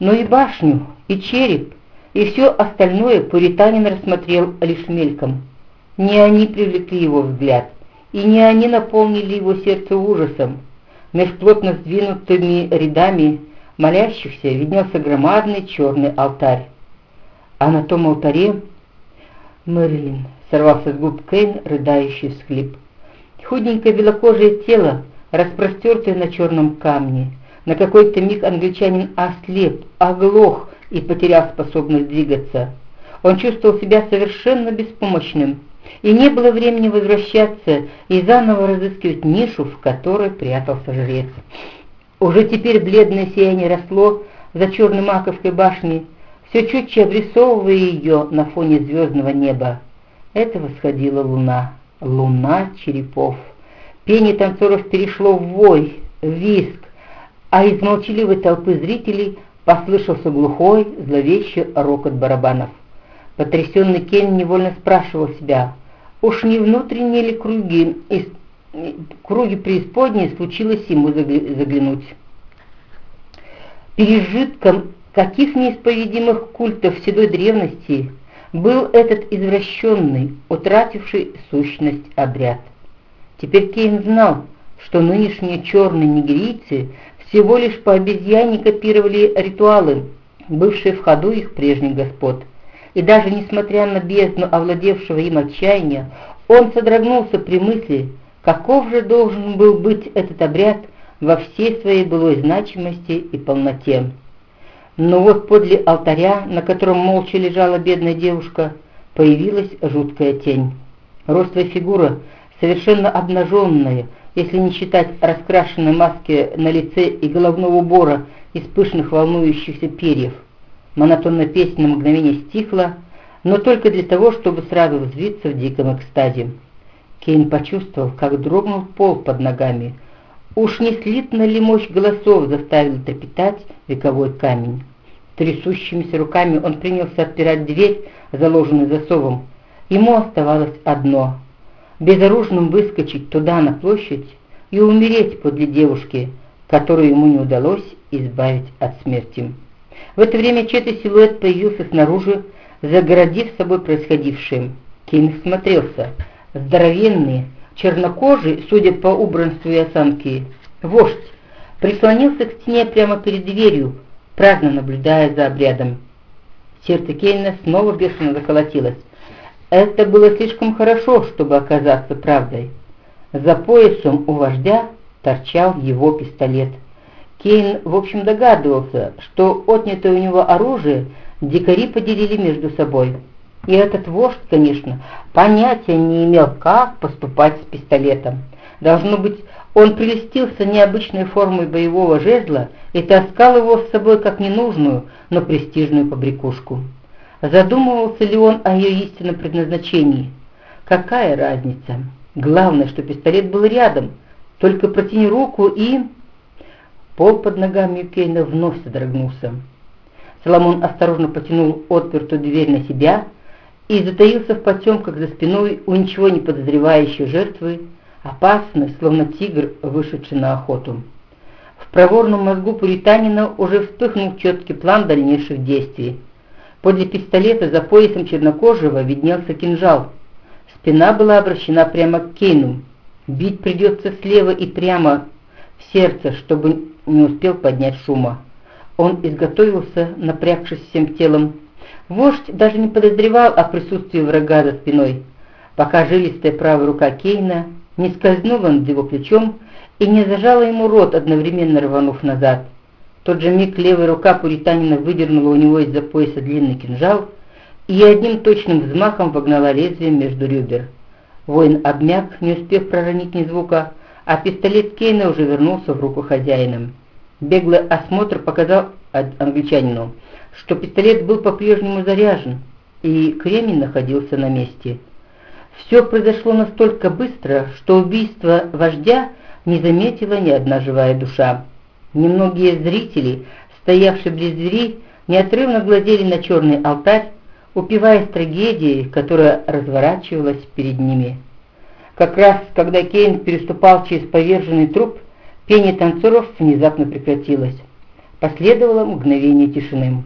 но и башню, и череп, и все остальное пуританин рассмотрел лишь мельком. Не они привлекли его взгляд, и не они наполнили его сердце ужасом. Меж плотно сдвинутыми рядами молящихся виднелся громадный черный алтарь. А на том алтаре Мэрилин сорвался с губ Кейн, рыдающий всхлип. Худенькое белокожее тело, распростертое на черном камне. На какой-то миг англичанин ослеп, оглох и потерял способность двигаться. Он чувствовал себя совершенно беспомощным, и не было времени возвращаться и заново разыскивать нишу, в которой прятался жрец. Уже теперь бледное сияние росло за черной маковкой башни, все чутче обрисовывая ее на фоне звездного неба. Это восходила луна, луна черепов. Пение танцоров перешло в вой, в виск, а из молчаливой толпы зрителей послышался глухой, зловещий рокот барабанов. Потрясенный Кен невольно спрашивал себя, уж не внутренние ли круги, из, круги преисподней случилось ему заглянуть. Пережитком каких неисповедимых культов седой древности был этот извращенный, утративший сущность обряд. Теперь Кейн знал, что нынешние черные нигерийцы всего лишь по обезьяне копировали ритуалы, бывшие в ходу их прежних господ. И даже несмотря на бездну овладевшего им отчаяния, он содрогнулся при мысли, каков же должен был быть этот обряд во всей своей былой значимости и полноте. Но вот подле алтаря, на котором молча лежала бедная девушка, появилась жуткая тень. Рослая фигура, совершенно обнаженная, если не считать раскрашенной маски на лице и головного убора из пышных волнующихся перьев. Монотонная песня на мгновение стихла, но только для того, чтобы сразу взвиться в диком экстазе. Кейн почувствовал, как дрогнул пол под ногами. Уж не слитна ли мощь голосов заставила трепетать вековой камень? Трясущимися руками он принялся отпирать дверь, заложенную засовом. Ему оставалось одно — безоружным выскочить туда, на площадь, и умереть подле девушки, которую ему не удалось избавить от смерти. В это время чей-то силуэт появился снаружи, загородив собой происходившее. Кейн смотрелся. Здоровенный, чернокожий, судя по убранству и осанке, вождь, прислонился к стене прямо перед дверью, праздно наблюдая за обрядом. Сердце Кейна снова бешено заколотилось. Это было слишком хорошо, чтобы оказаться правдой. За поясом у вождя торчал его пистолет. Кейн, в общем, догадывался, что отнятое у него оружие дикари поделили между собой. И этот вождь, конечно, понятия не имел, как поступать с пистолетом. Должно быть, он прелестился необычной формой боевого жезла и таскал его с собой как ненужную, но престижную побрякушку. Задумывался ли он о ее истинном предназначении? Какая разница? Главное, что пистолет был рядом, только протяни руку и... Пол под ногами Кейна вновь содрогнулся. Соломон осторожно потянул отпертую дверь на себя и затаился в потемках за спиной у ничего не подозревающей жертвы, опасный, словно тигр, вышедший на охоту. В проворном мозгу пуританина уже вспыхнул четкий план дальнейших действий. Подле пистолета за поясом чернокожего виднелся кинжал. Спина была обращена прямо к Кейну. Бить придется слева и прямо в сердце, чтобы не успел поднять шума. Он изготовился, напрягшись всем телом. Вождь даже не подозревал о присутствии врага за спиной, пока жилистая правая рука Кейна не скользнула над его плечом и не зажала ему рот, одновременно рванув назад. Тот же миг левая рука пуританина выдернула у него из-за пояса длинный кинжал и одним точным взмахом вогнала лезвие между ребер. Воин обмяк, не успев проронить ни звука, а пистолет Кейна уже вернулся в руку хозяина. Беглый осмотр показал англичанину, что пистолет был по-прежнему заряжен, и кремень находился на месте – все произошло настолько быстро, что убийство вождя не заметила ни одна живая душа. Немногие зрители, стоявшие близ двери, неотрывно глазели на черный алтарь, упиваясь трагедией, которая разворачивалась перед ними. Как раз, когда Кейн переступал через поверженный труп, пение танцоров внезапно прекратилось. Последовало мгновение тишины.